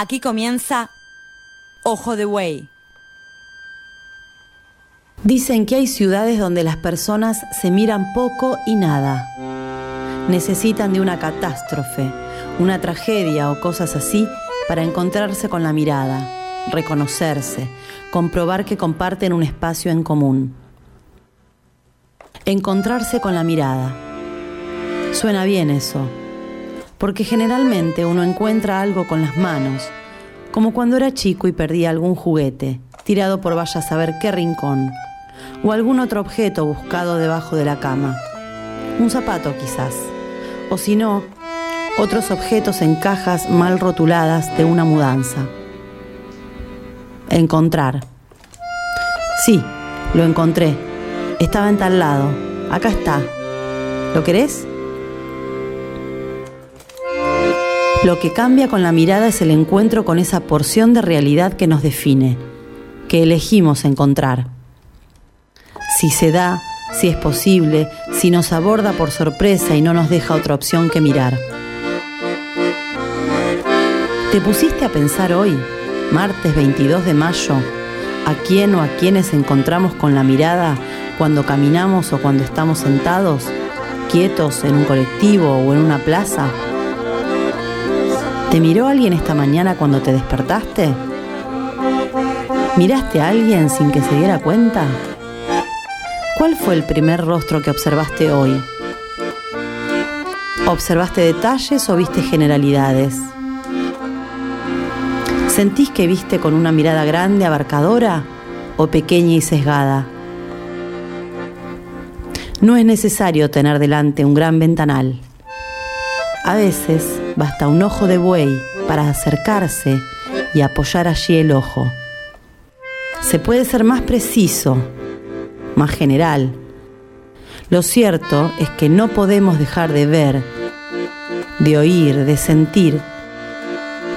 Aquí comienza Ojo de Buey. Dicen que hay ciudades donde las personas se miran poco y nada. Necesitan de una catástrofe, una tragedia o cosas así para encontrarse con la mirada, reconocerse, comprobar que comparten un espacio en común. Encontrarse con la mirada. Suena bien eso porque generalmente uno encuentra algo con las manos, como cuando era chico y perdía algún juguete, tirado por vaya a saber qué rincón, o algún otro objeto buscado debajo de la cama, un zapato quizás, o si no, otros objetos en cajas mal rotuladas de una mudanza. Encontrar. Sí, lo encontré. Estaba en tal lado. Acá está. ¿Lo querés? Lo que cambia con la mirada es el encuentro con esa porción de realidad que nos define, que elegimos encontrar. Si se da, si es posible, si nos aborda por sorpresa y no nos deja otra opción que mirar. ¿Te pusiste a pensar hoy, martes 22 de mayo, a quién o a quiénes encontramos con la mirada cuando caminamos o cuando estamos sentados, quietos en un colectivo o en una plaza? ¿Te miró alguien esta mañana cuando te despertaste? ¿Miraste a alguien sin que se diera cuenta? ¿Cuál fue el primer rostro que observaste hoy? ¿Observaste detalles o viste generalidades? ¿Sentís que viste con una mirada grande, abarcadora o pequeña y sesgada? No es necesario tener delante un gran ventanal. A veces basta un ojo de buey para acercarse y apoyar allí el ojo. Se puede ser más preciso, más general. Lo cierto es que no podemos dejar de ver, de oír, de sentir,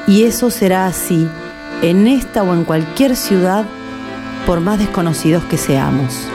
y eso será así en esta o en cualquier ciudad, por más desconocidos que seamos.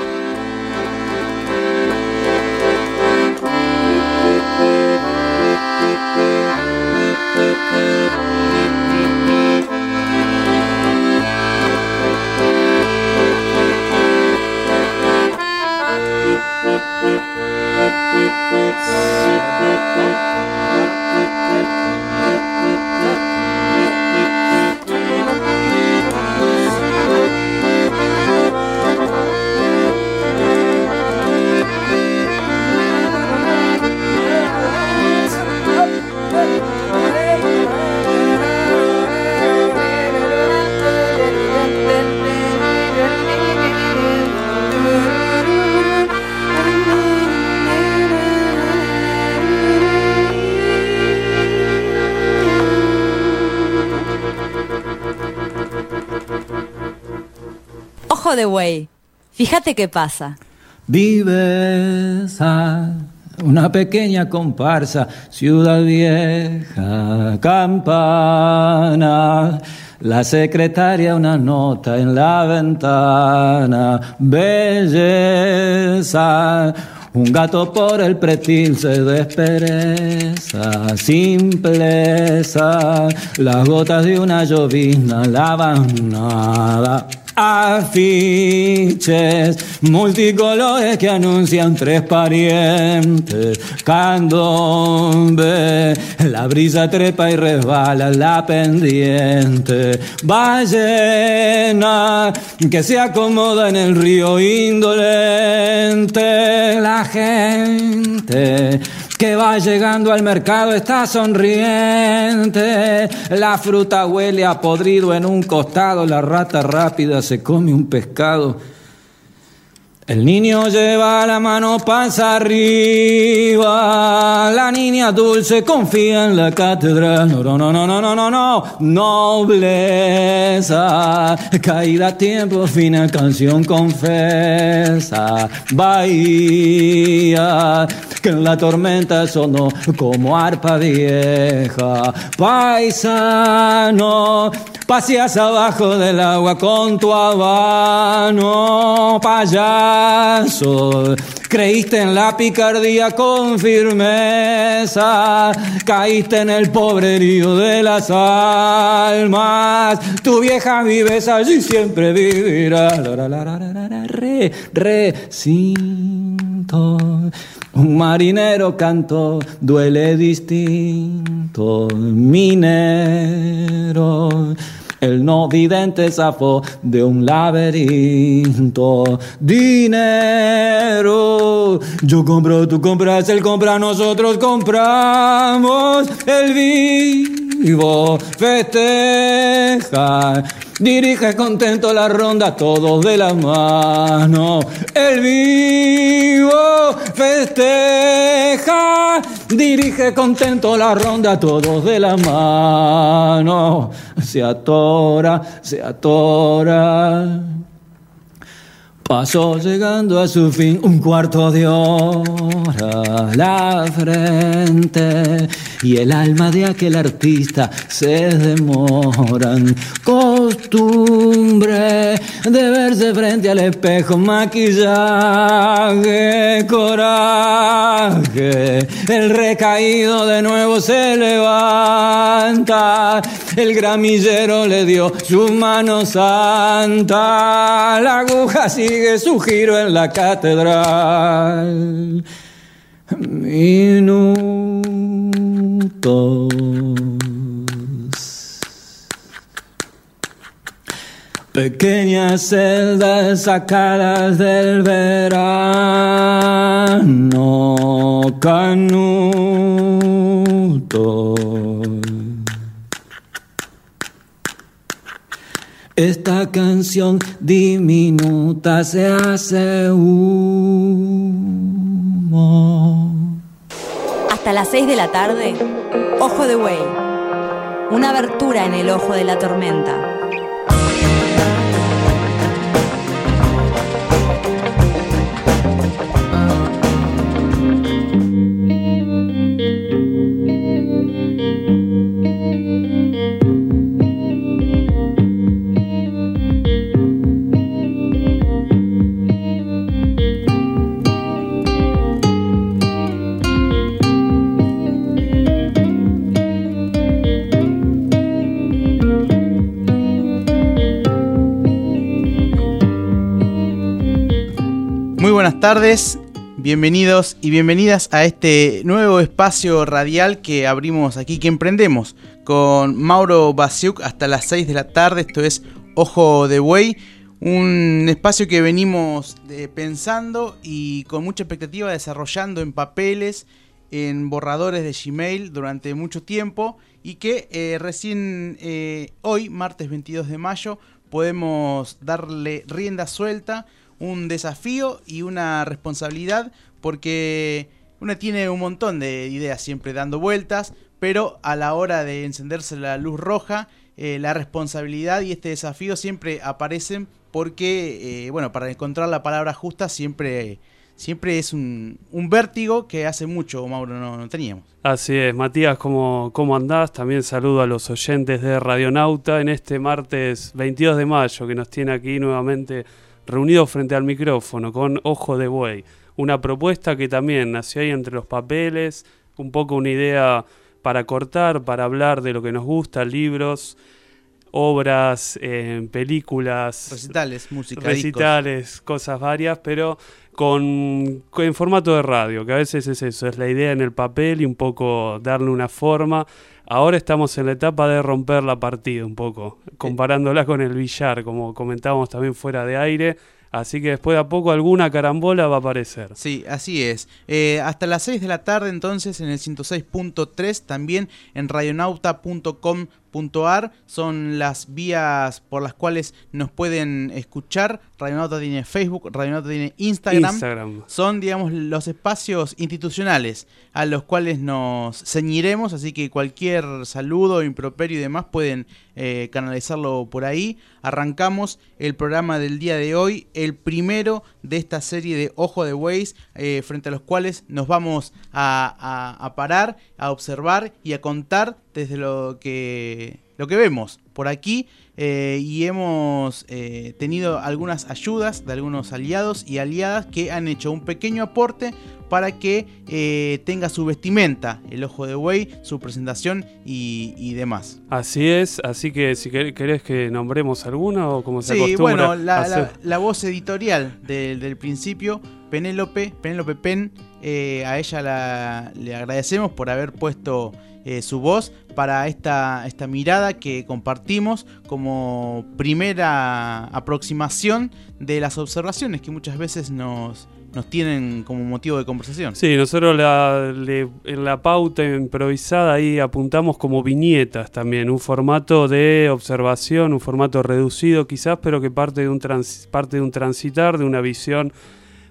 De. Fíjate qué pasa. Vives una pequeña comparsa, ciudad vieja, campana. La secretaria una nota en la ventana, belleza. Un gato por el pretil se despereza, simpleza. Las gotas de una llovizna lavan nada afiches multicolores que anuncian tres parientes. Candombe, la brisa trepa y resbala la pendiente. Ballena que se acomoda en el río indolente. La gente que va llegando al mercado está sonriente. La fruta huele a podrido en un costado, la rata rápida se come un pescado. El niño lleva la mano pasa arriba, la niña dulce confía en la catedral. No, no, no, no, no, no, no, nobleza. Caída a tiempo, fina canción confesa. Bahía, que en la tormenta sonó como arpa vieja. Paisano, paseas abajo del agua con tu habano. Pa' allá paso. Creíste en la picardía con firmeza, caíste en el pobrerío de las almas. Tu vieja vives allí siempre vivirá. Re, Un marinero cantó, duele distinto, minero. El no vidente zafó de un laberinto. Dinero. Yo compro, tú compras, él compra, nosotros compramos. El vivo festeja. Dirige contento la ronda, todos de la mano. El vivo festeja. Dirige contento la ronda, todos de la mano. Se atora, se atora. Pasó llegando a su fin un cuarto de hora la frente y el alma de aquel artista se demoran. Costumbre de verse frente al espejo, maquillaje, coraje. El recaído de nuevo se levanta, el gramillero le dio su mano santa, la aguja sigue su giro en la catedral. Minutos. Pequeñas celdas sacadas del verano, canuto. Esta canción diminuta se hace humo. Hasta las 6 de la tarde, Ojo de Buey. Una abertura en el ojo de la tormenta. Buenas tardes, bienvenidos y bienvenidas a este nuevo espacio radial que abrimos aquí, que emprendemos con Mauro Basiuk hasta las 6 de la tarde. Esto es Ojo de Buey, un espacio que venimos eh, pensando y con mucha expectativa desarrollando en papeles, en borradores de Gmail durante mucho tiempo y que eh, recién eh, hoy, martes 22 de mayo, podemos darle rienda suelta un desafío y una responsabilidad porque uno tiene un montón de ideas siempre dando vueltas, pero a la hora de encenderse la luz roja, eh, la responsabilidad y este desafío siempre aparecen porque, eh, bueno, para encontrar la palabra justa siempre, siempre es un, vértigo que hace mucho, Mauro, no, no teníamos. Así es, Matías, ¿cómo, ¿cómo andás? También saludo a los oyentes de Radionauta en este martes 22 de mayo que nos tiene aquí nuevamente reunidos frente al micrófono con Ojo de Buey. Una propuesta que también nació ahí entre los papeles, un poco una idea para cortar, para hablar de lo que nos gusta, libros, obras, eh, películas, Recitales, música, recitales, cosas varias, pero con, con- en formato de radio, que a veces es eso, es la idea en el papel y un poco darle una forma. Ahora estamos en la etapa de romper la partida un poco, comparándola con el billar, como comentábamos también fuera de aire. Así que después de a poco alguna carambola va a aparecer. Sí, así es. Eh, hasta las 6 de la tarde entonces en el 106.3, también en radionauta.com.ar son las vías por las cuales nos pueden escuchar. Radionauta tiene Facebook, Radionauta tiene Instagram. Instagram. Son, digamos, los espacios institucionales a los cuales nos ceñiremos, así que cualquier saludo, improperio y demás pueden eh, canalizarlo por ahí. Arrancamos el programa del día de hoy, el primero de esta serie de Ojo de Ways, eh, frente a los cuales nos vamos a, a- a parar, a observar y a contar desde lo que, lo que vemos. por aquí eh, y hemos eh, tenido algunas ayudas de algunos aliados y aliadas que han hecho un pequeño aporte para que eh, tenga su vestimenta, el ojo de buey, su presentación y, demás. Así es, así que si querés que nombremos alguna o como se sí, acostumbra. bueno, la, voz editorial del principio, Penélope, Penélope Pen, a ella le agradecemos por haber puesto eh, su voz para esta, esta mirada que compartimos como primera aproximación de las observaciones que muchas veces nos, nos tienen como motivo de conversación. Sí, nosotros en la pauta improvisada ahí apuntamos como viñetas también, un formato de observación, un formato reducido quizás, pero que parte de un, parte de un transitar, de una visión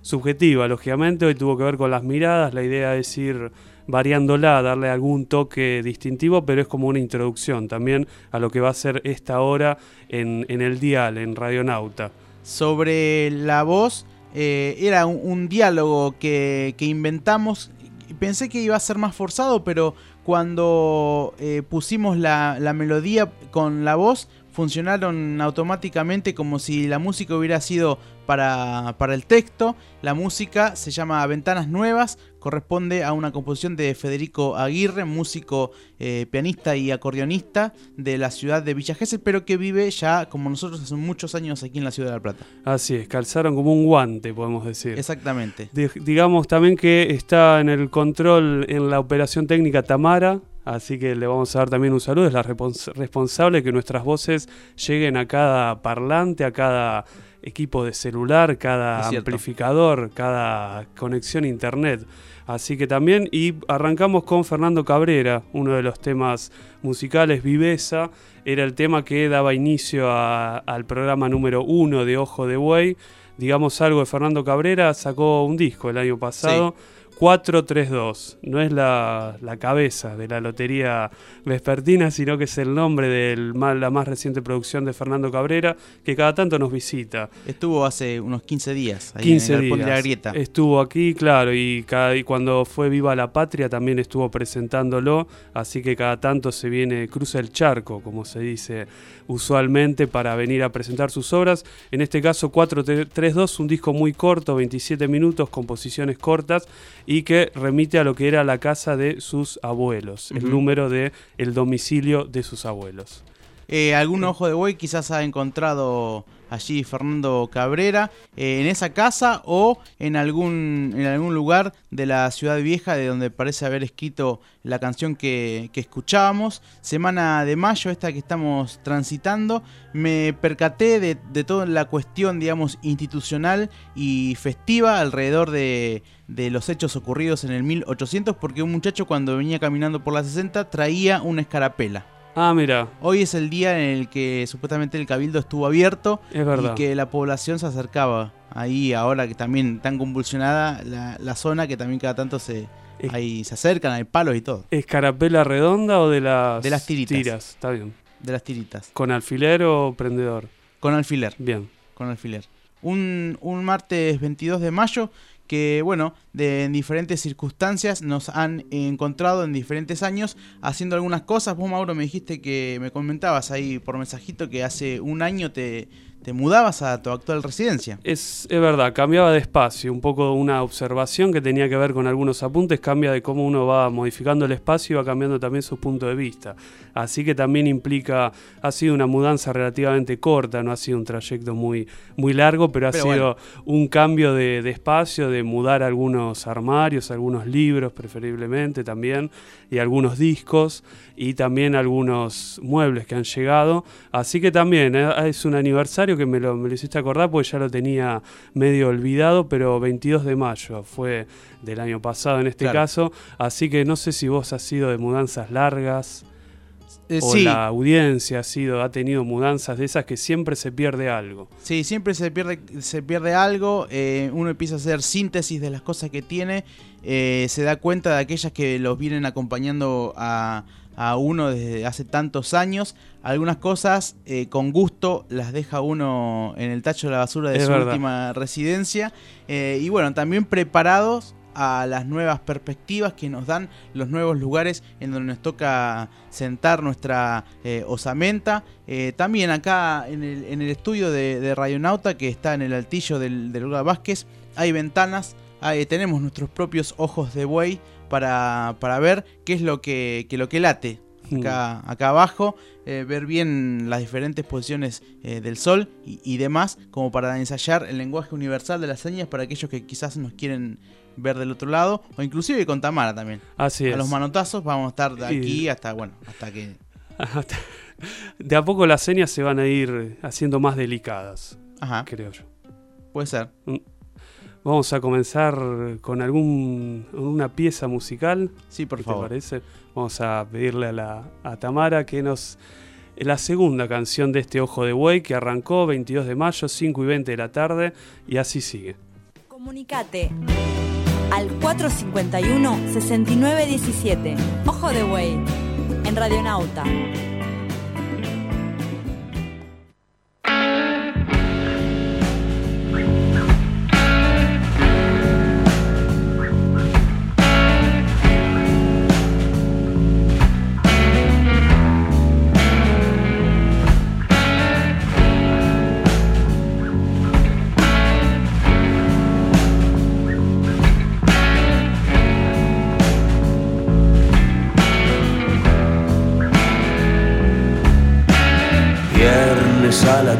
subjetiva, lógicamente. Hoy tuvo que ver con las miradas, la idea es ir variándola, darle algún toque distintivo, pero es como una introducción también a lo que va a ser esta hora en, el dial, en Radionauta. Sobre la voz, eh, era un, diálogo que, inventamos. Pensé que iba a ser más forzado, pero cuando eh, pusimos la, la melodía con la voz, funcionaron automáticamente como si la música hubiera sido para, para, el texto. La música se llama Ventanas Nuevas, corresponde a una composición de Federico Aguirre, músico, eh, pianista y acordeonista de la ciudad de Villa Gesell, pero que vive ya como nosotros hace muchos años aquí en la ciudad de La Plata. Así es, calzaron como un guante, podemos decir. Exactamente. digamos también que está en el control en la operación técnica Tamara, Así que le vamos a dar también un saludo. Es la responsable que nuestras voces lleguen a cada parlante, a cada equipo de celular, cada amplificador, cada conexión a internet. Así que también, y arrancamos con Fernando Cabrera, uno de los temas musicales, Viveza, era el tema que daba inicio al programa número uno de Ojo de Buey. Digamos algo de Fernando Cabrera, sacó un disco el año pasado. 432. No es la, cabeza de la lotería vespertina, sino que es el nombre de la más reciente producción de Fernando Cabrera, que cada tanto nos visita. Estuvo hace unos 15 días ahí 15 en el días. de la Grieta. Estuvo aquí, claro, y, cada, y cuando fue Viva la Patria también estuvo presentándolo, así que cada tanto se viene, cruza el charco, como se dice usualmente, para venir a presentar sus obras. En este caso, 432, un disco muy corto, 27 minutos, composiciones cortas y que remite a lo que era la casa de sus abuelos, el número de el domicilio de sus abuelos. Eh, algún ojo de buey quizás ha encontrado allí Fernando Cabrera eh, en esa casa o en algún, en algún lugar de la ciudad vieja de donde parece haber escrito la canción que, escuchábamos. Semana de mayo, esta que estamos transitando, me percaté de, de toda la cuestión, digamos, institucional y festiva alrededor de, de los hechos ocurridos en el 1800 porque un muchacho cuando venía caminando por la 60 traía una escarapela. Ah, mira. Hoy es el día en el que supuestamente el cabildo estuvo abierto es verdad. y que la población se acercaba. Ahí ahora que también tan convulsionada la, zona que también cada tanto se, ahí se acercan, hay palos y todo. ¿Escarapela redonda o de las, de las tiritas? Tiras, está bien. De las tiritas. ¿Con alfiler o prendedor? Con alfiler. Bien. Con alfiler. Un, un martes 22 de mayo que, bueno, de, en diferentes circunstancias nos han encontrado en diferentes años haciendo algunas cosas. Vos, Mauro, me dijiste que me comentabas ahí por mensajito que hace un año te, te mudabas a tu actual residencia. Es, es, verdad, cambiaba de espacio, un poco una observación que tenía que ver con algunos apuntes, cambia de cómo uno va modificando el espacio y va cambiando también su punto de vista. Así que también implica, ha sido una mudanza relativamente corta, no ha sido un trayecto muy, muy largo, pero ha sido un cambio de, de, espacio, de mudar algunos armarios, algunos libros preferiblemente también, y algunos discos, y también algunos muebles que han llegado. Así que también eh, es un aniversario que me lo, me lo hiciste acordar porque ya lo tenía medio olvidado, pero 22 de mayo fue del año pasado en este caso. Así que no sé si vos has sido de mudanzas largas. Eh, o la audiencia ha sido ha tenido mudanzas de esas que siempre se pierde algo. Sí, siempre se pierde se pierde algo. Eh, uno empieza a hacer síntesis de las cosas que tiene, eh, se da cuenta de aquellas que los vienen acompañando a, a uno desde hace tantos años. Algunas cosas eh, con gusto las deja uno en el tacho de la basura de su última residencia. Eh, y bueno, también preparados a las nuevas perspectivas que nos dan los nuevos lugares en donde nos toca sentar nuestra eh, osamenta. Eh, también acá en el, estudio de, de, Radionauta, que está en el altillo del, del lugar Vázquez, hay ventanas, tenemos nuestros propios ojos de buey para, ver qué es lo que, lo que late acá, acá abajo, eh, ver bien las diferentes posiciones eh, del sol y, demás, como para ensayar el lenguaje universal de las señas para aquellos que quizás nos quieren ver del otro lado, o inclusive con Tamara también. Así a los manotazos vamos a estar de aquí hasta, bueno, hasta que... de a poco las señas se van a ir haciendo más delicadas, Ajá. creo yo. Puede ser. Mm. Vamos a comenzar con algún una pieza musical. Sí, por favor. ¿Te parece? Vamos a pedirle a, la, a Tamara que nos la segunda canción de este Ojo de Buey que arrancó 22 de mayo, 5 y 20 de la tarde y así sigue. Comunicate al 451-6917. Ojo de Buey en Radionauta.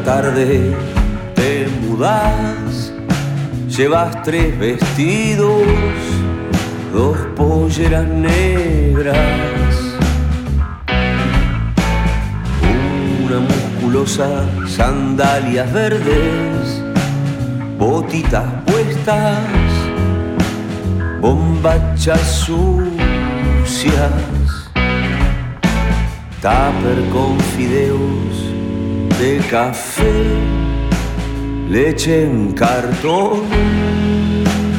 Tarde te mudas, llevas tres vestidos, dos polleras negras, una musculosa sandalias verdes, botitas puestas, bombachas sucias, tupper con fideos de café, leche en cartón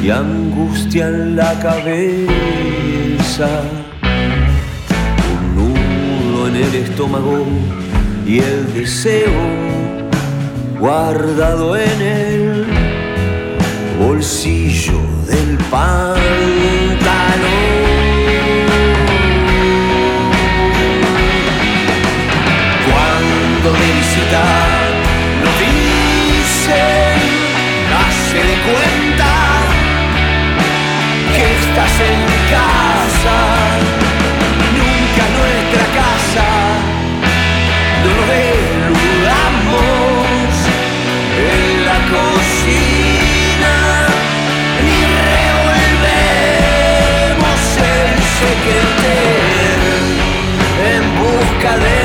y angustia en la cabeza. Un nudo en el estómago y el deseo guardado en el bolsillo del pantalón. Nos dicen, hace de cuenta que estás en casa, nunca nuestra casa, no lo eludamos en la cocina, ni revolvemos el secreto en busca de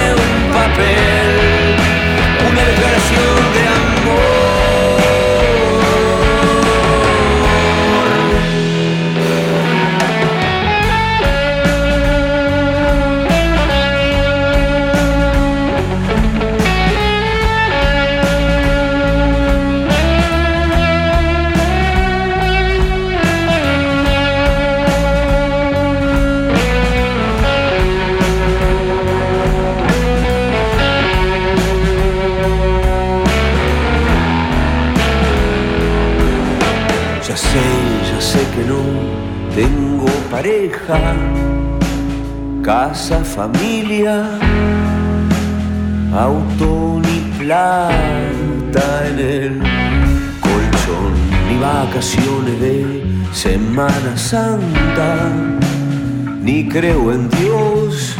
creo en Dios,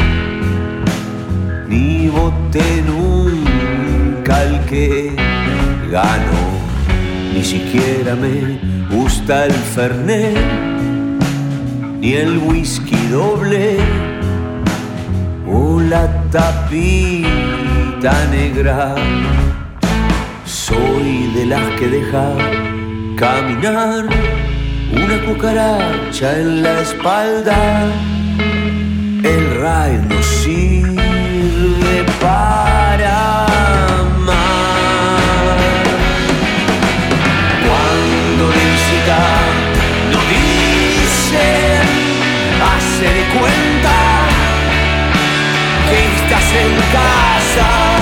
ni voté nunca al que gano, ni siquiera me gusta el Fernet ni el whisky doble o la tapita negra. Soy de las que deja caminar una cucaracha en la espalda. No sirve para amar. Cuando necesitas se dé cuenta que estás en casa,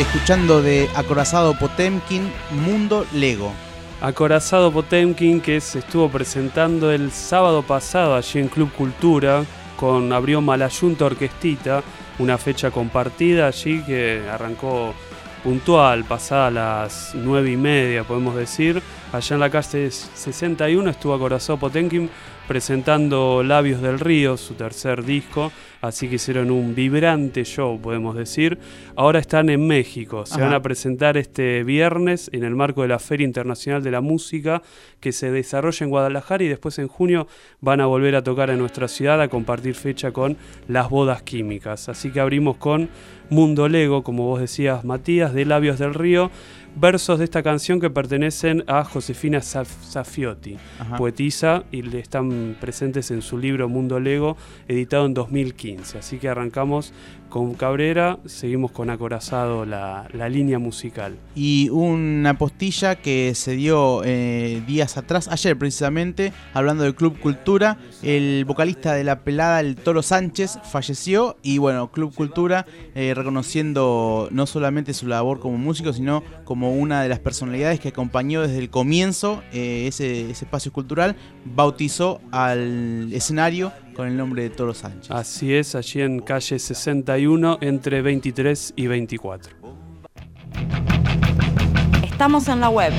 escuchando de Acorazado Potemkin, Mundo Lego. Acorazado Potemkin que se estuvo presentando el sábado pasado allí en Club Cultura con abrió Malayunta Orquestita, una fecha compartida allí que arrancó puntual, pasada las nueve y media podemos decir. Allá en la calle 61 estuvo Acorazado Potemkin presentando Labios del Río, su tercer disco, así que hicieron un vibrante show, podemos decir. Ahora están en México, se Ajá. van a presentar este viernes en el marco de la Feria Internacional de la Música que se desarrolla en Guadalajara y después en junio van a volver a tocar en nuestra ciudad a compartir fecha con las bodas químicas. Así que abrimos con Mundo Lego, como vos decías Matías, de Labios del Río, versos de esta canción que pertenecen a Josefina Saf- Safiotti Ajá. poetisa y están presentes en su libro Mundo Lego, editado en 2015. Así que arrancamos con Cabrera, seguimos con Acorazado la, la línea musical. Y una postilla que se dio eh, días atrás, ayer precisamente, hablando del Club Cultura, el vocalista de La Pelada, el Toro Sánchez, falleció y bueno, Club Cultura eh, reconociendo no solamente su labor como músico, sino como una de las personalidades que acompañó desde el comienzo eh, ese, ese espacio cultural, bautizó al escenario con el nombre de Toro Sánchez. Así es, allí en calle 61 entre 23 y 24. Estamos en la web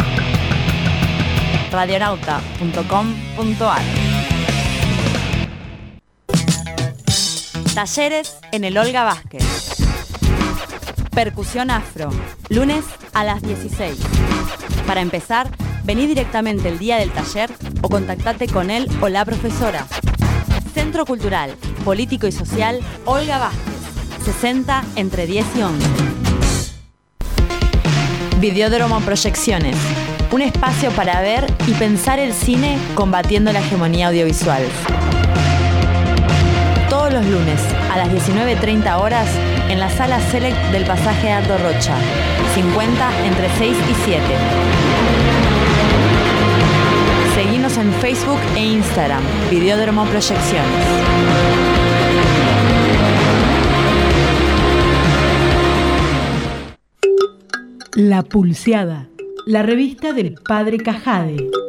radionauta.com.ar Talleres en el Olga Vázquez. Percusión afro, lunes a las 16. Para empezar, vení directamente el día del taller o contactate con él o la profesora. Cultural, Político y Social Olga Vázquez, 60 entre 10 y 11. Videódromo Proyecciones, un espacio para ver y pensar el cine combatiendo la hegemonía audiovisual. Todos los lunes a las 19.30 horas en la sala Select del pasaje Ardo Rocha, 50 entre 6 y 7. En Facebook e Instagram, Videódromo Proyecciones. La Pulseada, la revista del Padre Cajade.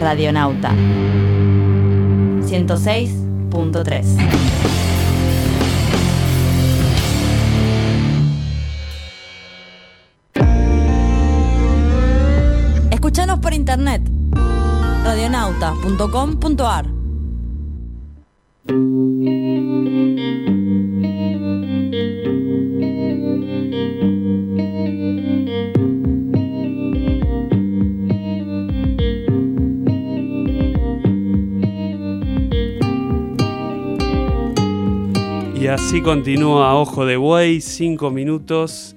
Radionauta. 106.3. Escúchanos por internet. Radionauta.com.ar así continúa Ojo de Buey, 5 minutos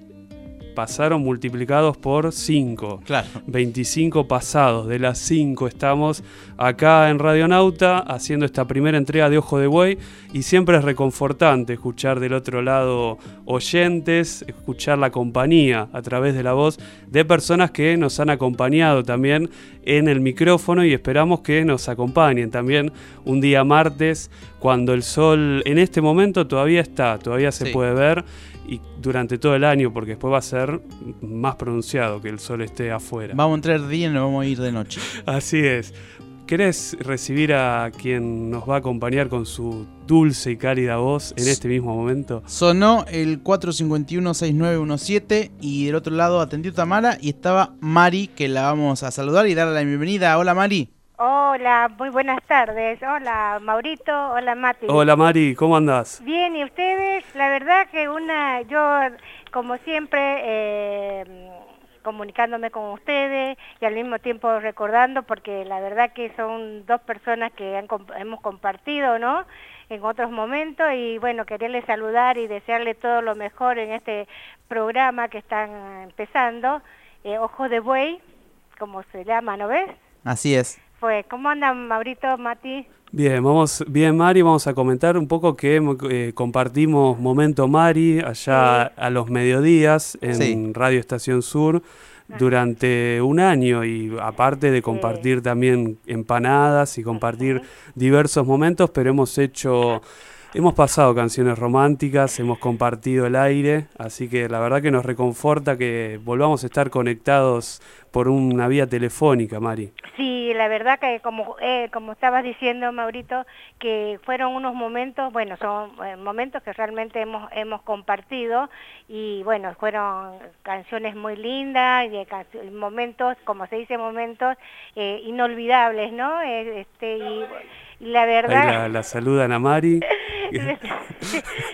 pasaron multiplicados por 5. Claro. 25 pasados, de las 5 estamos acá en Radionauta haciendo esta primera entrega de Ojo de Buey y siempre es reconfortante escuchar del otro lado oyentes, escuchar la compañía a través de la voz de personas que nos han acompañado también en el micrófono y esperamos que nos acompañen también un día martes cuando el sol en este momento todavía está, todavía se Sí. puede ver y durante todo el año porque después va a ser más pronunciado que el sol esté afuera. Vamos a entrar de día y nos vamos a ir de noche. Así es. ¿Querés recibir a quien nos va a acompañar con su dulce y cálida voz en este mismo momento? Sonó el 451-6917 y del otro lado atendió Tamara y estaba Mari, que la vamos a saludar y darle la bienvenida. Hola Mari. Hola, muy buenas tardes. Hola, Maurito. Hola, Mati. Hola Mari, ¿cómo andás? Bien, ¿y ustedes? La verdad que una, yo, como siempre, eh, comunicándome con ustedes y al mismo tiempo recordando porque la verdad que son dos personas que han, hemos compartido, ¿no? En otros momentos y bueno, quererles saludar y desearle todo lo mejor en este programa que están empezando, eh, Ojo de Buey, como se llama, ¿no ves? Así es. Pues, ¿cómo andan Maurito, Mati? Bien, vamos, bien Mari, vamos a comentar un poco que eh, compartimos Momento Mari allá a los mediodías en Radio Estación Sur durante un año y aparte de compartir también empanadas y compartir diversos momentos, pero hemos hecho Hemos pasado canciones románticas, hemos compartido el aire, así que la verdad que nos reconforta que volvamos a estar conectados por una vía telefónica, Mari. Sí, la verdad que como eh, como estabas diciendo, Maurito, que fueron unos momentos, bueno, son eh, momentos que realmente hemos hemos compartido y bueno, fueron canciones muy lindas y momentos, como se dice, momentos eh, inolvidables, ¿no? Este la verdad... Ahí la, saludan a Mari.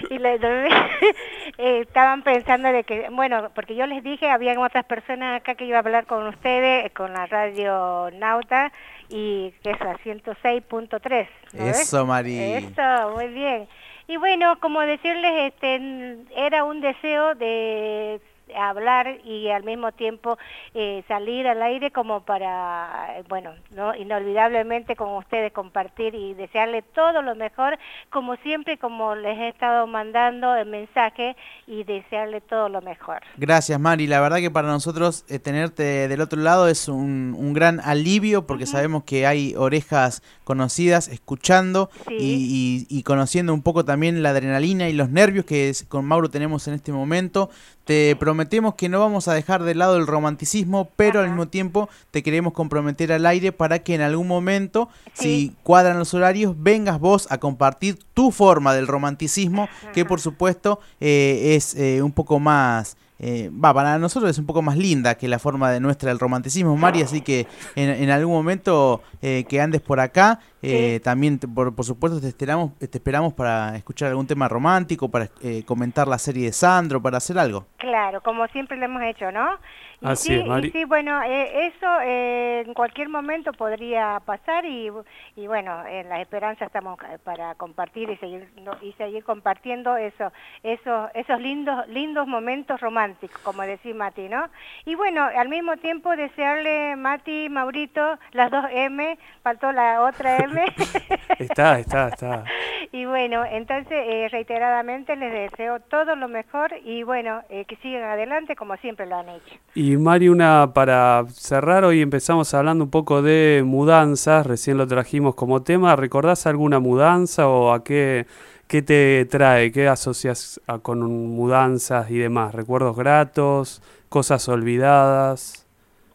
y eh, estaban pensando de que, bueno, porque yo les dije, había otras personas acá que iba a hablar con ustedes, eh, con la radio Nauta, y que es a 106.3. Eso, Mari. Eso, muy bien. Y bueno, como decirles, este, era un deseo de hablar y al mismo tiempo eh, salir al aire como para, eh, bueno, no inolvidablemente con ustedes compartir y desearle todo lo mejor, como siempre, como les he estado mandando el mensaje y desearle todo lo mejor. Gracias, Mari. La verdad que para nosotros eh, tenerte del otro lado es un, un gran alivio porque sabemos que hay orejas conocidas escuchando y, y, conociendo un poco también la adrenalina y los nervios que con Mauro tenemos en este momento. Te prometemos que no vamos a dejar de lado el romanticismo, pero al mismo tiempo te queremos comprometer al aire para que en algún momento, si cuadran los horarios, vengas vos a compartir tu forma del romanticismo, que por supuesto eh, es eh, un poco más eh, va, para nosotros es un poco más linda que la forma de nuestra del romanticismo, Mari, así que en, algún momento eh, que andes por acá, eh, también por, por, supuesto te esperamos, te esperamos para escuchar algún tema romántico, para comentar la serie de Sandro, para hacer algo. Claro, como siempre lo hemos hecho, ¿no? Así sí, es, sí, bueno, eh, eso eh, en cualquier momento podría pasar y, y bueno, en la esperanza estamos eh, para compartir y seguir y seguir compartiendo eso, eso, esos lindos lindos momentos románticos, como decía Mati, ¿no? Y bueno, al mismo tiempo desearle Mati, Maurito, las dos M, faltó la otra M. está, está, está. Y bueno, entonces reiteradamente les deseo todo lo mejor y bueno, que sigan adelante como siempre lo han hecho. Y Mari, una para cerrar, hoy empezamos hablando un poco de mudanzas, recién lo trajimos como tema. ¿Recordás alguna mudanza o a qué, qué te trae, qué asocias con mudanzas y demás? ¿Recuerdos gratos, cosas olvidadas?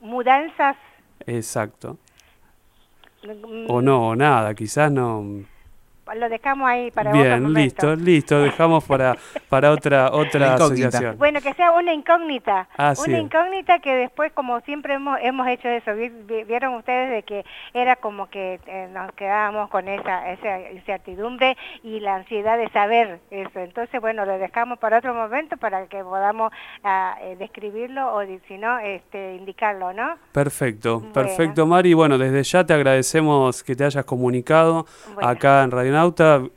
Mudanzas. Exacto. Mm. O no, o nada, quizás no lo dejamos ahí para Bien, otro momento. listo, listo, dejamos para, para otra, otra asociación. Bueno, que sea una incógnita, ah, una incógnita que después, como siempre hemos, hemos hecho eso, vieron ustedes de que era como que eh, nos quedábamos con esa, esa incertidumbre y la ansiedad de saber eso. Entonces, bueno, lo dejamos para otro momento para que podamos ah, eh, describirlo o si no, este, indicarlo, ¿no? Perfecto, perfecto, Mari. Bueno, desde ya te agradecemos que te hayas comunicado acá en Radio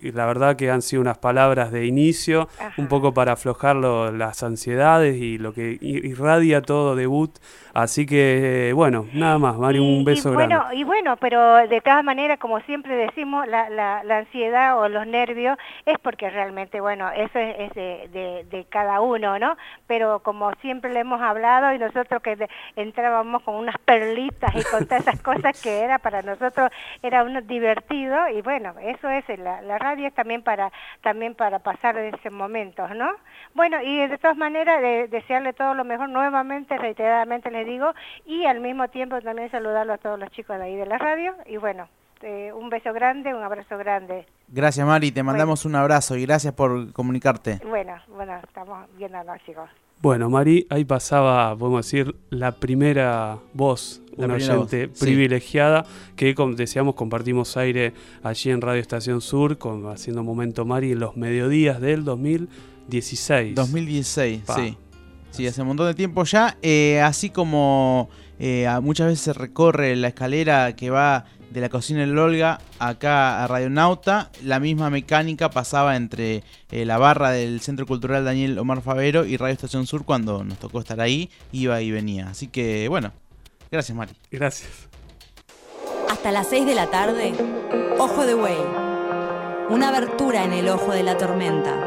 y la verdad que han sido unas palabras de inicio, un poco para aflojar las ansiedades y lo que irradia todo debut. Así que, bueno, nada más, Mario, un beso y grande. Bueno, y bueno, pero de todas maneras, como siempre decimos, la, la, ansiedad o los nervios es porque realmente, bueno, eso es, de, de, cada uno, ¿no? Pero como siempre le hemos hablado y nosotros que entrábamos con unas perlitas y con todas esas cosas que era para nosotros, era uno divertido y bueno, eso es la, radio es también para también para pasar esos momentos, ¿no? Bueno, y de todas maneras desearle todo lo mejor nuevamente, reiteradamente les digo, y al mismo tiempo también saludarlo a todos los chicos de ahí de la radio y bueno, eh, un beso grande, un abrazo grande. Gracias Mari, te mandamos un abrazo y gracias por comunicarte. Bueno, bueno, estamos viendo chicos. Bueno, Mari, ahí pasaba, podemos decir, la primera voz, una oyente privilegiada, que como decíamos compartimos aire allí en Radio Estación Sur, con, haciendo Momento Mari en los mediodías del 2016. 2016, sí. Sí, hace un montón de tiempo ya. Eh, así como eh, muchas veces se recorre la escalera que va de la cocina del Olga acá a Radionauta, la misma mecánica pasaba entre eh, la barra del Centro Cultural Daniel Omar Favero y Radio Estación Sur cuando nos tocó estar ahí, iba y venía. Así que bueno, gracias Mari. Gracias. Hasta las 6 de la tarde, Ojo de Buey. Una abertura en el ojo de la tormenta.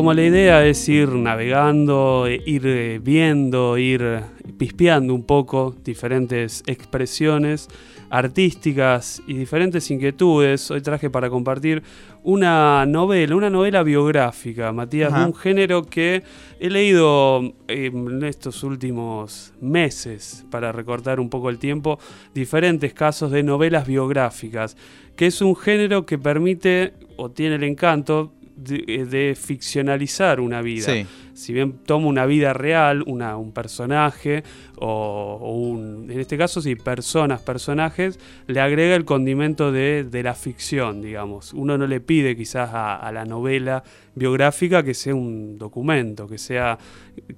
Como la idea es ir navegando, eh, ir eh, viendo, ir pispeando un poco diferentes expresiones artísticas y diferentes inquietudes, hoy traje para compartir una novela, una novela biográfica, Matías, Ajá. de un género que he leído eh, en estos últimos meses, para recortar un poco el tiempo, diferentes casos de novelas biográficas, que es un género que permite o tiene el encanto de, de ficcionalizar una vida. Sí. Si bien toma una vida real, una, un personaje, o, o un, en este caso sí, personas, personajes, le agrega el condimento de, de la ficción, digamos. Uno no le pide quizás a, a la novela biográfica que sea un documento, que sea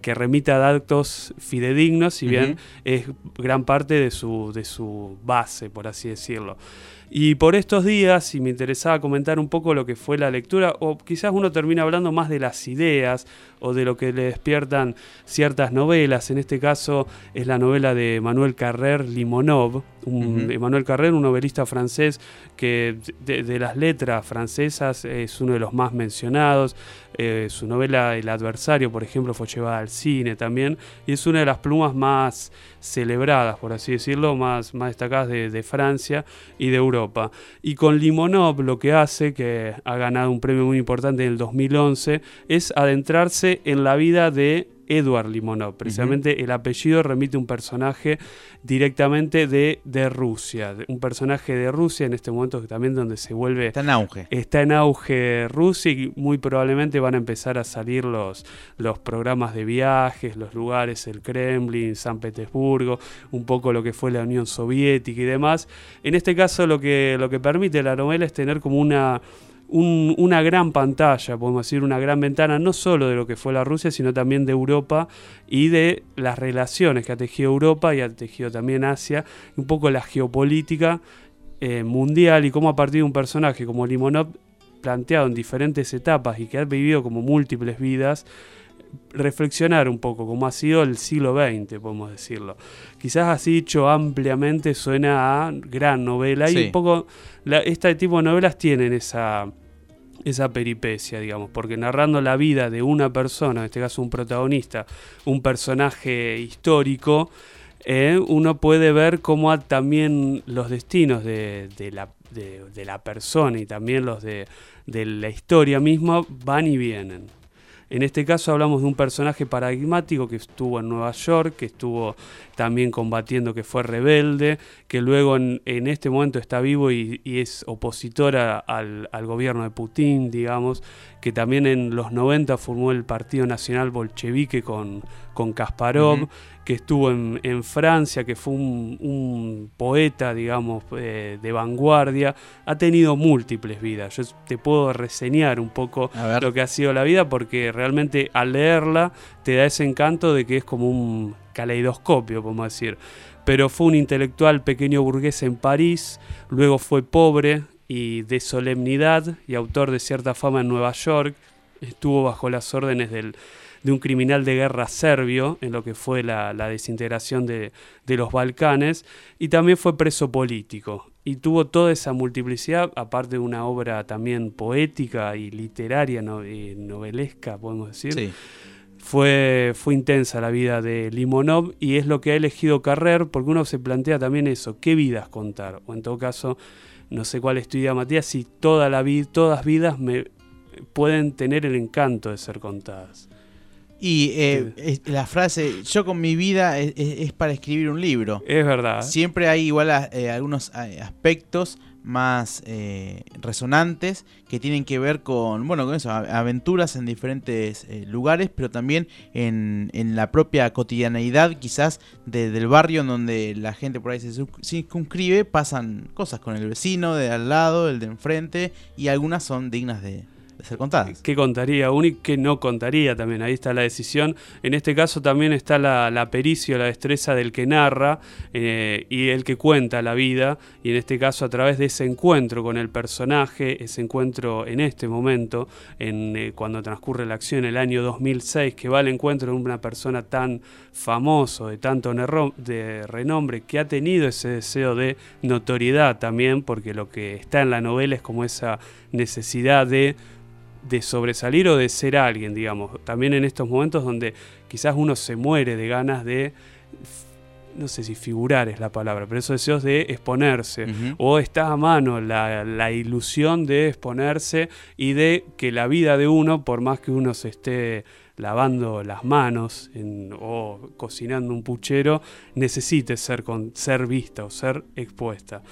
que remita a datos fidedignos, si bien es gran parte de su, de su base, por así decirlo. Y por estos días, si me interesaba comentar un poco lo que fue la lectura, o quizás uno termina hablando más de las ideas o de lo que le despiertan ciertas novelas. En este caso es la novela de Manuel Carrer Limonov. Un, Ujú. Manuel Carrer, un novelista francés que de, de las letras francesas es uno de los más mencionados. Eh, su novela El adversario, por ejemplo, fue llevada al cine también. Y es una de las plumas más celebradas, por así decirlo, más, más destacadas de, de Francia y de Europa. Y con Limonov lo que hace, que ha ganado un premio muy importante en el 2011, es adentrarse en la vida de Edward Limonov. Precisamente el apellido remite a un personaje directamente de, de Rusia, de- un personaje de Rusia en este momento que también donde se vuelve Está en auge. está en auge Rusia y muy probablemente van a empezar a salir los, los programas de viajes, los lugares, el Kremlin, San Petersburgo, un poco lo que fue la Unión Soviética y demás. En este caso lo que, lo que permite la novela es tener como una, un- una gran pantalla, podemos decir, una gran ventana, no solo de lo que fue la Rusia, sino también de Europa y de las relaciones que ha tejido Europa y ha tejido también Asia, un poco la geopolítica eh, mundial y cómo a partir de un personaje como Limonov, planteado en diferentes etapas y que ha vivido como múltiples vidas, reflexionar un poco cómo ha sido el siglo XX, podemos decirlo. Quizás así dicho ampliamente suena a gran novela y un poco la- este tipo de novelas tienen esa esa peripecia, digamos, porque narrando la vida de una persona, en este caso un protagonista, un personaje histórico, eh, uno puede ver cómo también los destinos de, de la, de- de la persona y también los de, de la historia misma van y vienen. En este caso hablamos de un personaje paradigmático que estuvo en Nueva York, que estuvo también combatiendo, que fue rebelde, que luego en, en este momento está vivo y, y es opositora al, al gobierno de Putin, digamos, que también en los 90 formó el Partido Nacional Bolchevique con, con Kasparov, que estuvo en, en Francia, que fue un, un poeta, digamos, eh, de vanguardia, ha tenido múltiples vidas. Yo te puedo reseñar un poco lo que ha sido la vida porque realmente al leerla te da ese encanto de que es como un caleidoscopio, podemos decir. Pero fue un intelectual pequeño burgués en París, luego fue pobre y de solemnidad y autor de cierta fama en Nueva York. Estuvo bajo las órdenes del, de un criminal de guerra serbio en lo que fue la, la desintegración de, de los Balcanes y también fue preso político. Y tuvo toda esa multiplicidad, aparte de una obra también poética y literaria, no- eh, novelesca, podemos decir. Sí. Fue, fue intensa la vida de Limonov y es lo que ha elegido Carrer, porque uno se plantea también eso, ¿qué vidas contar? O en todo caso, no sé cuál es tu idea, Matías, si toda la vida, todas vidas me pueden tener el encanto de ser contadas. Y eh, es- la frase, yo con mi vida es, para escribir un libro. Es verdad. Siempre hay igual a- eh, algunos eh, aspectos más eh, resonantes que tienen que ver con, bueno, con eso, aventuras en diferentes eh, lugares, pero también en, en la propia cotidianeidad quizás de- del barrio en donde la gente por ahí se circ- circunscribe, pasan cosas con el vecino de al lado, el de enfrente, y algunas son dignas de, ¿Qué contaría uno y qué no contaría también? Ahí está la decisión. En este caso también está la, la pericia, la destreza del que narra eh, y el que cuenta la vida. Y en este caso a través de ese encuentro con el personaje, ese encuentro en este momento, en, eh, cuando transcurre la acción en el año 2006, que va al encuentro de una persona tan famoso, de tanto de renombre, que ha tenido ese deseo de notoriedad también, porque lo que está en la novela es como esa necesidad de de sobresalir o de ser alguien, digamos. También en estos momentos donde quizás uno se muere de ganas de, no sé si figurar es la palabra, pero esos deseos de exponerse. O está a mano la, la ilusión de exponerse y de que la vida de uno, por más que uno se esté lavando las manos en- o cocinando un puchero, necesite ser, con, ser vista o ser expuesta.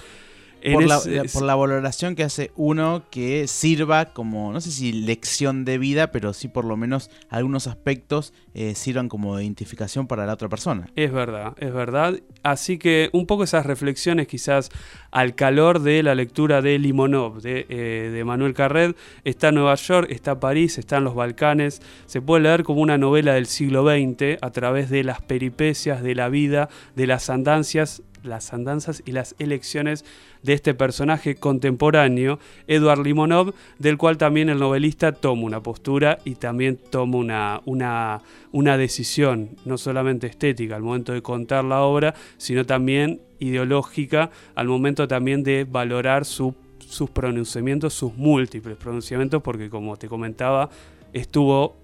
En por, la, ese- la- por la valoración que hace uno que sirva como, no sé si lección de vida, pero sí por lo menos algunos aspectos eh, sirvan como de identificación para la otra persona. Es verdad, es verdad. Así que un poco esas reflexiones quizás al calor de la lectura de Limonov, de, eh, de Manuel Carret. Está Nueva York, está París, están los Balcanes. Se puede leer como una novela del siglo XX a través de las peripecias de la vida, de las andancias las andanzas y las elecciones de este personaje contemporáneo, Eduard Limonov, del cual también el novelista toma una postura y también toma una, una, una decisión, no solamente estética al momento de contar la obra, sino también ideológica al momento también de valorar su- sus pronunciamientos, sus múltiples pronunciamientos, porque como te comentaba, estuvo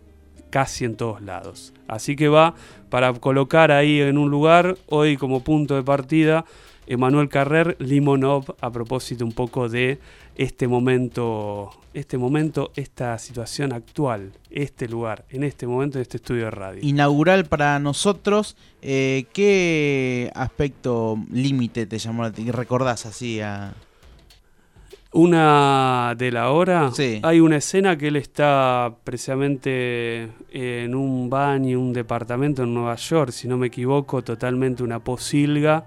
casi en todos lados. Así que va para colocar ahí en un lugar, hoy como punto de partida, Emanuel Carrer, Limonov, a propósito un poco de este momento, este momento, esta situación actual, este lugar, en este momento, en este estudio de radio. Inaugural para nosotros, eh, ¿qué aspecto límite te llamó la atención? ¿Recordás así a...? Una de la hora, Sí. hay una escena que él está precisamente en un baño, un departamento en Nueva York, si no me equivoco, totalmente una posilga,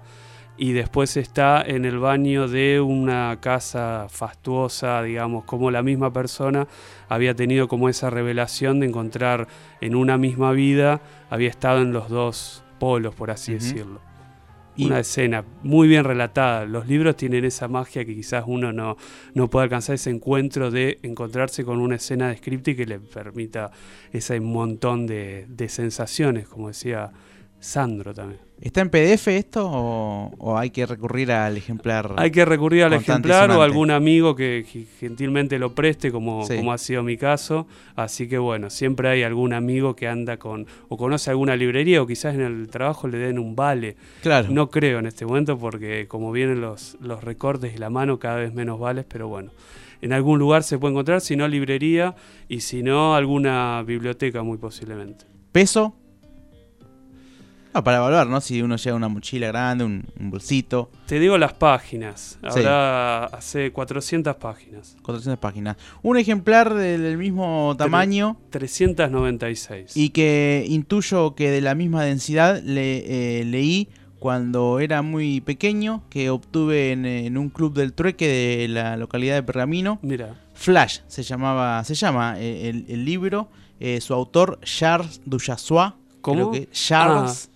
y después está en el baño de una casa fastuosa, digamos, como la misma persona había tenido como esa revelación de encontrar en una misma vida, había estado en los dos polos, por así Ujú. decirlo. Una escena muy bien relatada. Los libros tienen esa magia que quizás uno no, no puede alcanzar ese encuentro de encontrarse con una escena descripta y que le permita ese montón de, de sensaciones, como decía Sandro también. ¿Está en PDF esto o, o hay que recurrir al ejemplar? Hay que recurrir al ejemplar o algún amigo que gentilmente lo preste, como, Sí. como ha sido mi caso. Así que bueno, siempre hay algún amigo que anda con, o conoce alguna librería, o quizás en el trabajo le den un vale. Claro. No creo en este momento porque como vienen los, los recortes y la mano cada vez menos vales, pero bueno. En algún lugar se puede encontrar, si no librería y si no alguna biblioteca muy posiblemente. ¿Peso? Ah, para evaluar, ¿no? Si uno lleva una mochila grande, un, un bolsito, Te digo las páginas, Sí. habrá hace 400 páginas, 400 páginas. Un ejemplar del, mismo tamaño 396. y que intuyo que de la misma densidad le, eh, leí cuando era muy pequeño, que obtuve en, en un club del trueque de la localidad de Pergamino. Mira, Flash se llamaba, se llama eh, el, el libro. eh, su autor Charles Duchassois. ¿Cómo? creo que Charles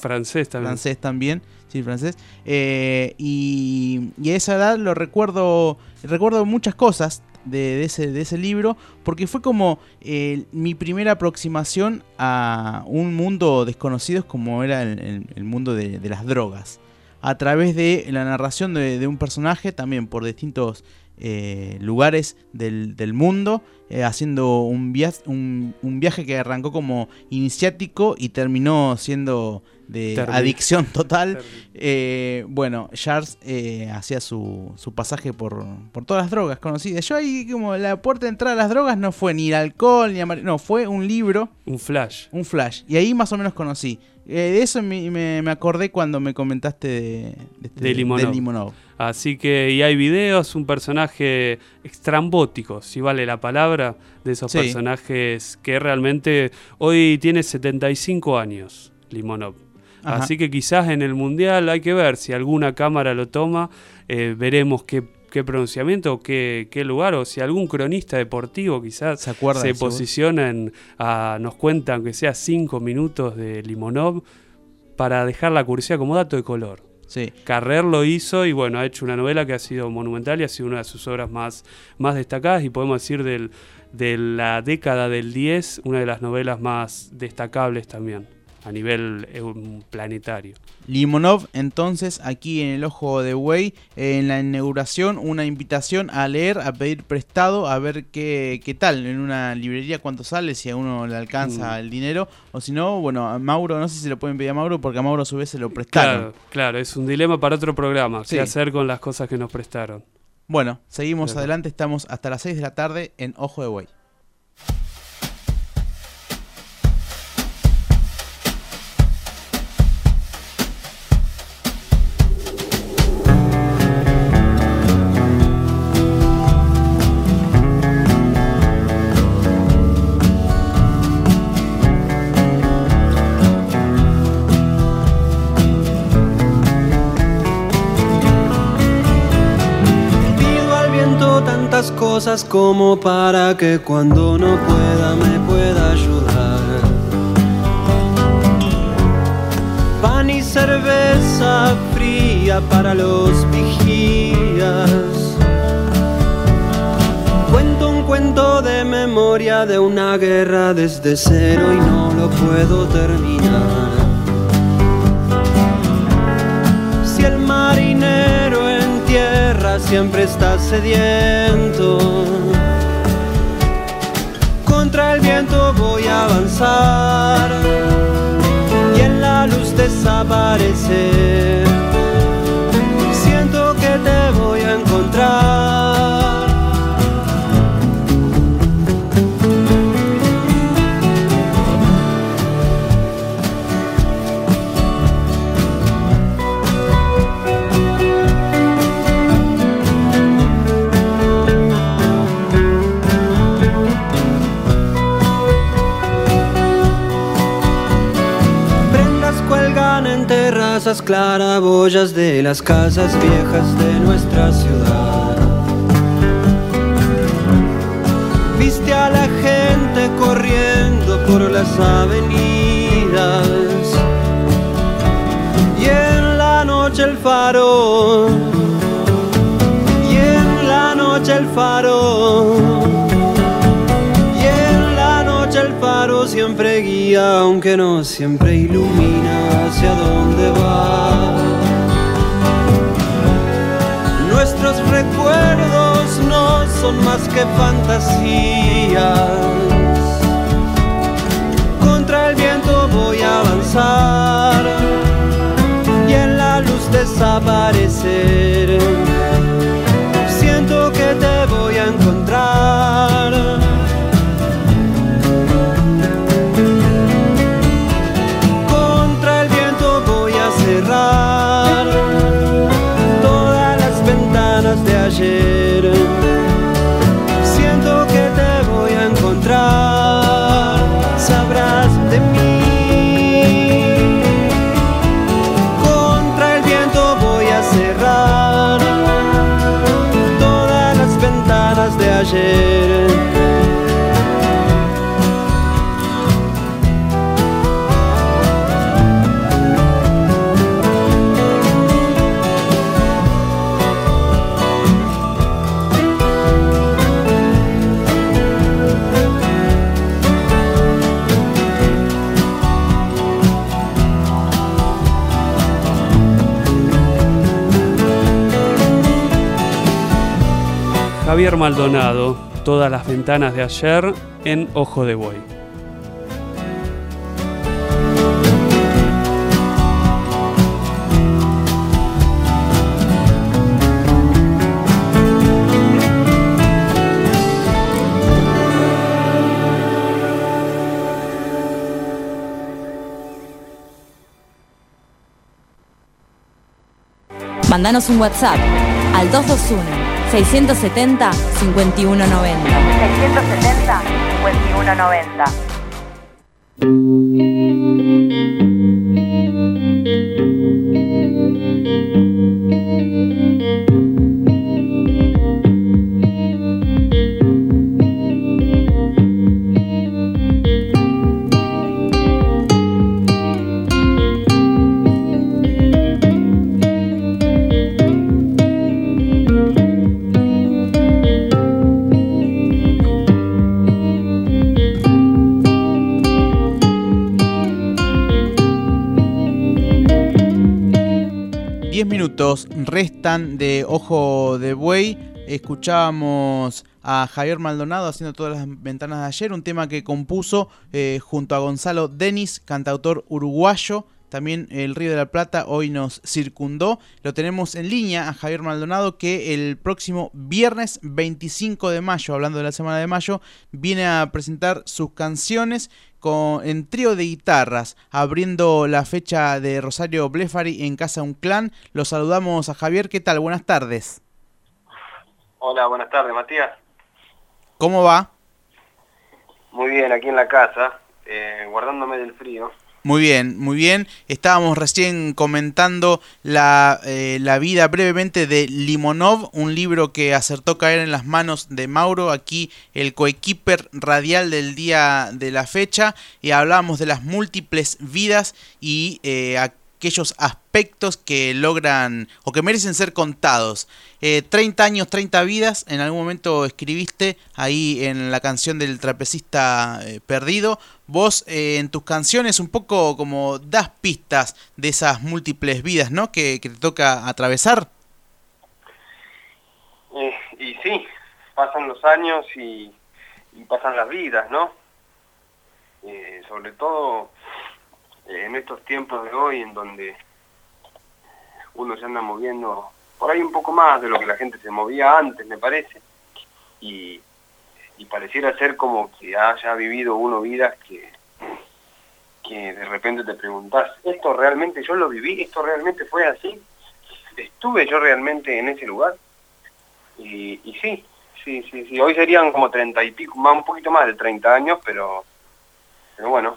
Francés también. francés también, sí, francés. Eh, y, y a esa edad lo recuerdo, recuerdo muchas cosas de, de ese, de ese libro, porque fue como eh, mi primera aproximación a un mundo desconocido como era el, el- el mundo de, de las drogas. A través de la narración de un personaje, también por distintos eh, lugares del, del mundo, eh, haciendo un, via- un, un viaje que arrancó como iniciático y terminó siendo de Terrible. adicción total. Eh, bueno, Charles hacía su, su pasaje por, por todas las drogas conocidas. Yo ahí como la puerta de entrada a las drogas no fue ni el alcohol, ni amar- no, fue un libro, Un flash. un flash. Y ahí más o menos conocí. Eh, de eso me, me- me acordé cuando me comentaste de, de, este- De Limonov. Así que, y hay videos, un personaje extrambótico, si vale la palabra, de esos Sí. personajes que realmente hoy tiene 75 años, Limonov. Ajá. Así que quizás en el Mundial hay que ver si alguna cámara lo toma, eh, veremos qué, qué pronunciamiento, qué, qué lugar, o si algún cronista deportivo quizás ¿Se acuerda se posiciona en, a- nos cuenta, aunque sea cinco minutos de Limonov, para dejar la curiosidad como dato de color. Sí. Carrer lo hizo y bueno, ha hecho una novela que ha sido monumental y ha sido una de sus obras más, más destacadas y podemos decir del, de la década del 10, una de las novelas más destacables también a nivel eh, planetario. Limonov, entonces, aquí en el Ojo de eh, en la inauguración, una invitación a leer, a pedir prestado, a ver qué, qué tal en una librería, cuánto sale, si a uno le alcanza Mm. el dinero, o si no, bueno, a Mauro, no sé si se lo pueden pedir a Mauro, porque a Mauro a su vez se lo prestaron. Claro, claro, es un dilema para otro programa, Sí. qué hacer con las cosas que nos prestaron. Bueno, seguimos Claro. adelante, estamos hasta las 6 de la tarde en Ojo de Buey. Como para que cuando no pueda me pueda ayudar. Pan y cerveza fría para los vigías. Cuento un cuento de memoria de una guerra desde cero y no lo puedo terminar. Siempre está sediento, contra el viento voy a avanzar y en la luz desaparecer. Siento que te voy a encontrar. Terrazas claraboyas de las casas viejas de nuestra ciudad. Viste a la gente corriendo por las aunque no siempre ilumina hacia dónde va. Nuestros recuerdos no son más que fantasías. Contra el viento voy a avanzar y en la luz desaparecer. Ventanas Maldonado, todas las ventanas de ayer en Ojo de Buey. Mandanos un WhatsApp al 221 670 5190. 670 5190. De Ojo de Buey. Escuchábamos a Javier Maldonado haciendo todas las ventanas de ayer, un tema que compuso eh, junto a Gonzalo Denis, cantautor uruguayo. También el Río de la Plata hoy nos circundó. Lo tenemos en línea a Javier Maldonado que el próximo viernes 25 de mayo, hablando de la semana de mayo, viene a presentar sus canciones en trío de guitarras, abriendo la fecha de Rosario Blefari en Casa Un Clan. Los saludamos a Javier, ¿qué tal? Buenas tardes. Hola, buenas tardes, Matías. ¿Cómo va? Muy bien, aquí en la casa, eh, guardándome del frío. Muy bien, muy bien. Estábamos recién comentando la, eh, la, vida brevemente de Limonov, un libro que acertó caer en las manos de Mauro, aquí el coequiper radial del día de la fecha, y hablábamos de las múltiples vidas y eh, aquellos aspectos que logran o que merecen ser contados. 30 eh, años, 30 vidas, en algún momento escribiste ahí en la canción del trapecista eh, perdido. Vos eh, en tus canciones un poco como das pistas de esas múltiples vidas, ¿no? Que, te toca atravesar. y sí, pasan los años y, y pasan las vidas, ¿no? sobre todo en estos tiempos de hoy en donde uno se anda moviendo por ahí un poco más de lo que la gente se movía antes, me parece, y, pareciera ser como que haya vivido uno vidas que, que de repente te preguntas, ¿esto realmente yo lo viví? ¿Esto realmente fue así? ¿Estuve yo realmente en ese lugar? Y, y sí, sí, sí, sí, hoy serían como treinta y pico, más, un poquito más de treinta años, pero, pero bueno,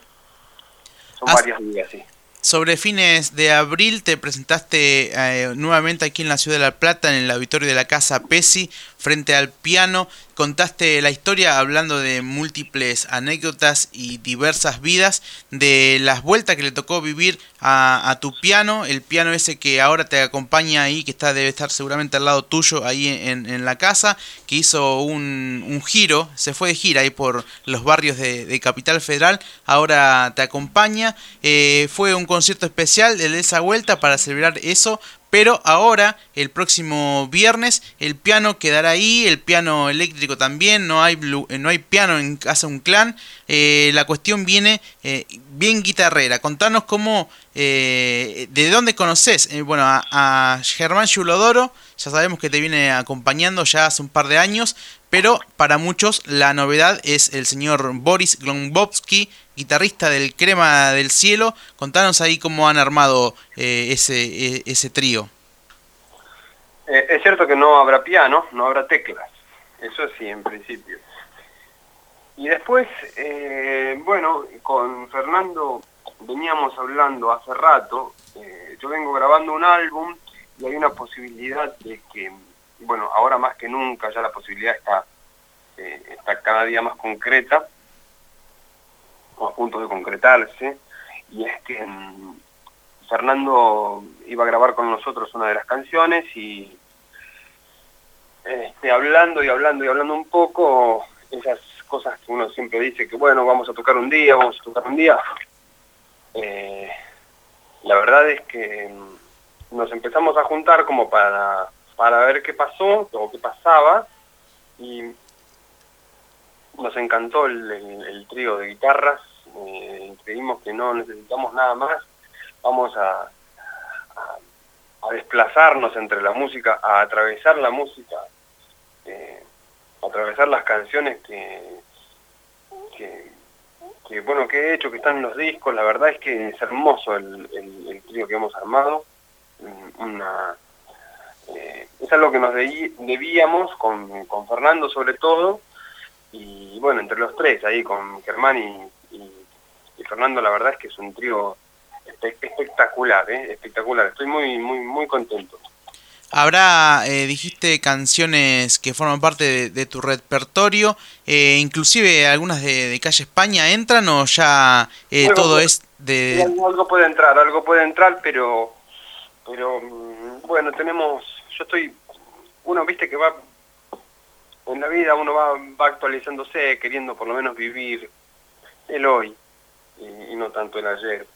son varias vidas, sí. Sobre fines de abril te presentaste eh, nuevamente aquí en la ciudad de La Plata, en el auditorio de la Casa Pesi, frente al piano. Contaste la historia hablando de múltiples anécdotas y diversas vidas, de las vueltas que le tocó vivir a, tu piano, el piano ese que ahora te acompaña ahí, que está debe estar seguramente al lado tuyo ahí en, la casa, que hizo un, giro, se fue de gira ahí por los barrios de, Capital Federal, ahora te acompaña. Eh, fue un concierto especial de esa vuelta para celebrar eso, pero ahora, el próximo viernes, el piano quedará ahí, el piano eléctrico también, no hay, no hay piano en Casa Un Clan. Eh, la cuestión viene eh, bien guitarrera. Contanos cómo, eh, de dónde conoces. bueno, a, Germán Yulodoro, ya sabemos que te viene acompañando ya hace un par de años, pero para muchos la novedad es el señor Boris Glombovsky, guitarrista del Crema del Cielo. Contanos ahí cómo han armado eh, ese, e, ese trío. Eh, es cierto que no habrá piano, no habrá teclas, eso sí, en principio. Y después, eh, bueno, con Fernando veníamos hablando hace rato, yo vengo grabando un álbum y hay una posibilidad de que, bueno, ahora más que nunca ya la posibilidad está, está cada día más concreta, a punto de concretarse, y es que mm, Fernando iba a grabar con nosotros una de las canciones y este, hablando y hablando y hablando un poco, esas cosas que uno siempre dice que bueno, vamos a tocar un día, vamos a tocar un día. Eh, la verdad es que mm, nos empezamos a juntar como para, para ver qué pasó o qué pasaba y nos encantó el trío de guitarras eh, creímos que no necesitamos nada más, vamos a, a, desplazarnos entre la música, a atravesar la música, eh, a atravesar las canciones que, que, bueno, que he hecho, que están en los discos, la verdad es que es hermoso el, el, trío que hemos armado, una, es algo que nos debíamos con, con Fernando sobre todo, y bueno, entre los tres, ahí con Germán y, Fernando, la verdad es que es un trío espectacular, ¿eh? espectacular, estoy muy, muy, muy contento. Habrá, eh, dijiste, canciones que forman parte de, tu repertorio, eh, inclusive algunas de, Calle España, ¿entran o ya eh, todo es de...? Algo puede entrar, algo puede entrar, pero, pero mm, bueno, tenemos, yo estoy, uno viste que va, en la vida uno va, va actualizándose, queriendo por lo menos vivir el hoy y, no tanto el ayer.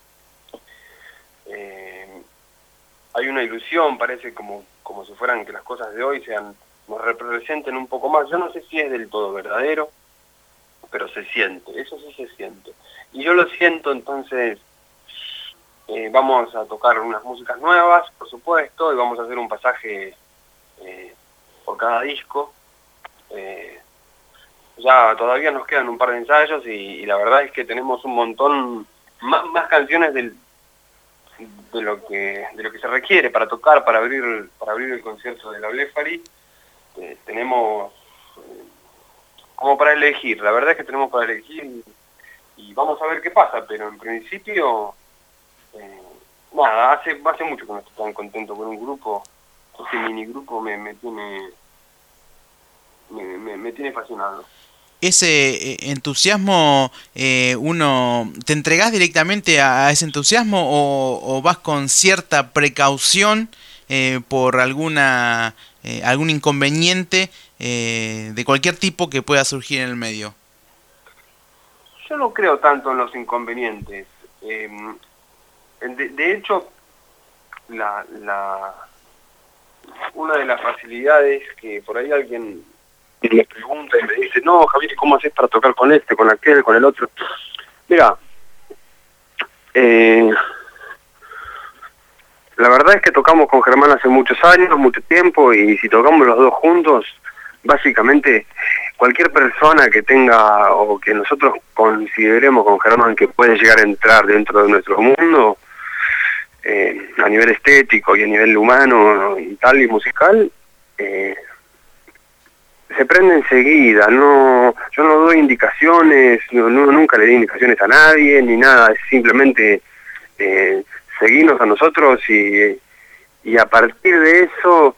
hay una ilusión, parece como como si fueran que las cosas de hoy sean nos representen un poco más. Yo no sé si es del todo verdadero, pero se siente, eso sí se siente. Y yo lo siento, entonces eh, vamos a tocar unas músicas nuevas, por supuesto, y vamos a hacer un pasaje eh, por cada disco. Eh, ya todavía nos quedan un par de ensayos y, la verdad es que tenemos un montón, más, canciones de lo que de lo que se requiere para tocar para abrir para abrir el concierto de la Blefari. Eh, tenemos eh, como para elegir la verdad es que tenemos para elegir y, vamos a ver qué pasa pero en principio eh, nada hace hace mucho que no estoy tan contento con un grupo este mini grupo me, me tiene me, me tiene fascinado ese eh, entusiasmo, eh, uno, ¿te entregás directamente a, ese entusiasmo o, vas con cierta precaución eh, por alguna algún inconveniente de cualquier tipo que pueda surgir en el medio? Yo no creo tanto en los inconvenientes. Em, de, hecho, la, la, una de las facilidades que por ahí alguien y me pregunta y me dice, no, Javier, ¿cómo haces para tocar con este, con aquel, con el otro? Mira, eh, la verdad es que tocamos con Germán hace muchos años, mucho tiempo, y si tocamos los dos juntos, básicamente cualquier persona que tenga o que nosotros consideremos con Germán que puede llegar a entrar dentro de nuestro mundo, eh, a nivel estético y a nivel humano y tal y musical, eh, se prende enseguida, no, yo no doy indicaciones, no, nunca le doy indicaciones a nadie, ni nada, es simplemente eh, seguirnos a nosotros y, y a partir de eso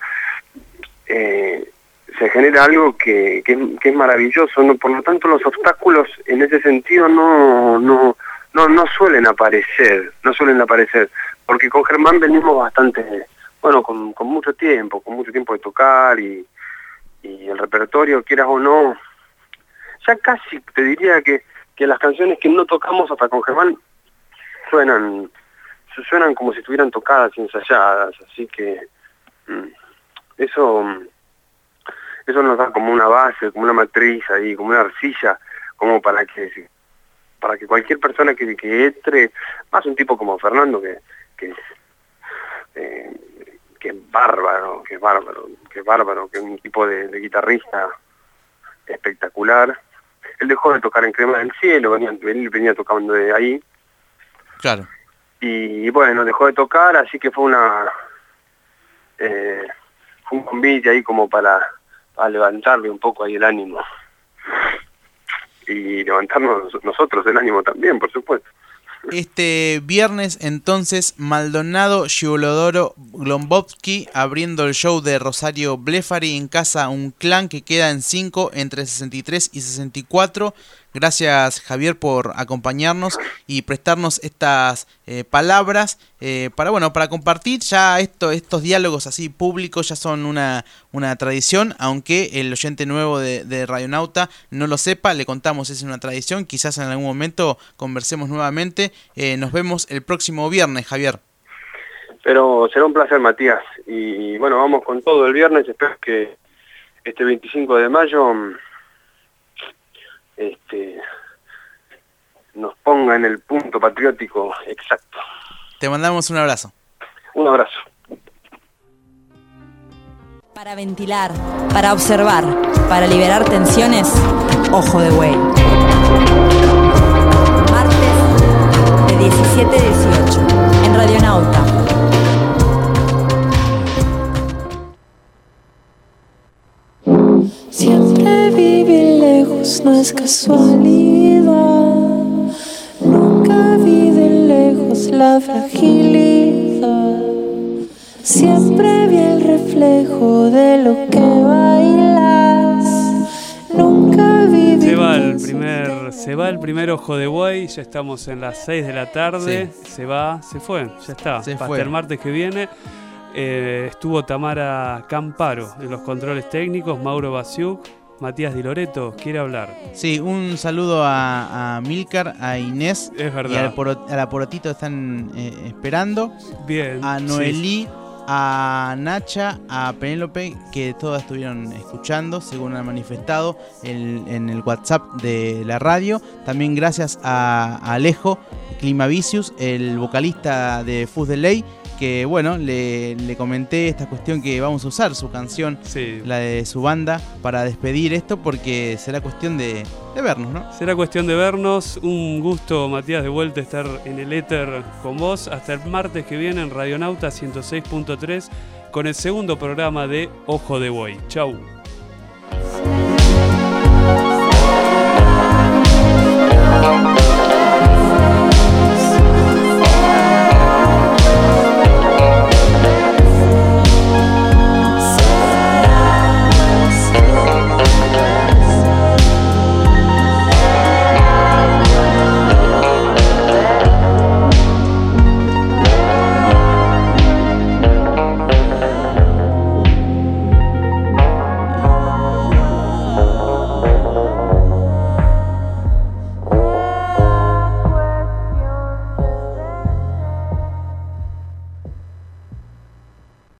eh, se genera algo que, que, es maravilloso, ¿no? por lo tanto los obstáculos en ese sentido no, no, no, no suelen aparecer, no suelen aparecer, porque con Germán venimos bastante, bueno, con, con mucho tiempo, con mucho tiempo de tocar y y el repertorio, quieras o no, ya casi te diría que, que las canciones que no tocamos hasta con Germán suenan, suenan como si estuvieran tocadas y ensayadas, así que mm, eso, eso nos da como una base, como una matriz ahí, como una arcilla, como para que para que cualquier persona que, que entre, más un tipo como Fernando, que, que eh, que es bárbaro, que es bárbaro, que bárbaro, que es un tipo de, guitarrista espectacular. Él dejó de tocar en Crema del Cielo, venía, él venía tocando de ahí. Claro. Y bueno, dejó de tocar, así que fue una... Eh, fue un convite ahí como para, para levantarle un poco ahí el ánimo. Y levantarnos nosotros el ánimo también, por supuesto. Este viernes entonces Maldonado Giolodoro Glombovsky abriendo el show de Rosario Blefari en casa un clan que queda en 5 entre 63 y 64 Gracias Javier por acompañarnos y prestarnos estas eh, palabras eh, para bueno para compartir ya esto, estos diálogos así públicos ya son una, una tradición, aunque el oyente nuevo de, de Radionauta no lo sepa, le contamos es una tradición, quizás en algún momento conversemos nuevamente. Eh, nos vemos el próximo viernes, Javier. Pero será un placer, Matías. Y, y bueno, vamos con todo el viernes. Espero que este 25 de mayo este, nos ponga en el punto patriótico exacto. Te mandamos un abrazo. Un abrazo. Para ventilar, para observar, para liberar tensiones, ojo de güey. Martes de 17 a 18 en Radio Nauta. Siempre viví no es casualidad. Nunca vi de lejos la fragilidad. Siempre vi el reflejo de lo que bailas. Nunca vi Se va el primer, se va el primer ojo de buey, ya estamos en las 6 de la tarde, se va, se fue, ya está. Se Hasta fue. el martes que viene. Eh, estuvo Tamara Camparo en los controles técnicos, Mauro Basiuk, Matías Di Loreto, quiere hablar. Sí, un saludo a, a Milcar, a Inés Es verdad. y al poro- a la Porotito están eh, esperando. Bien. A sí. Noelí, a Nacha, a Penélope, que todas estuvieron escuchando, según han manifestado en, en el WhatsApp de la radio. También gracias a, a Alejo Climavicius, el vocalista de Fus de Ley, que bueno, le, le comenté esta cuestión que vamos a usar su canción, Sí. la de su banda, para despedir esto, porque será cuestión de, de vernos, ¿no? Será cuestión de vernos. Un gusto, Matías, de vuelta estar en el éter con vos. Hasta el martes que viene en Radionauta 106.3 con el segundo programa de Ojo de Buey. Chau.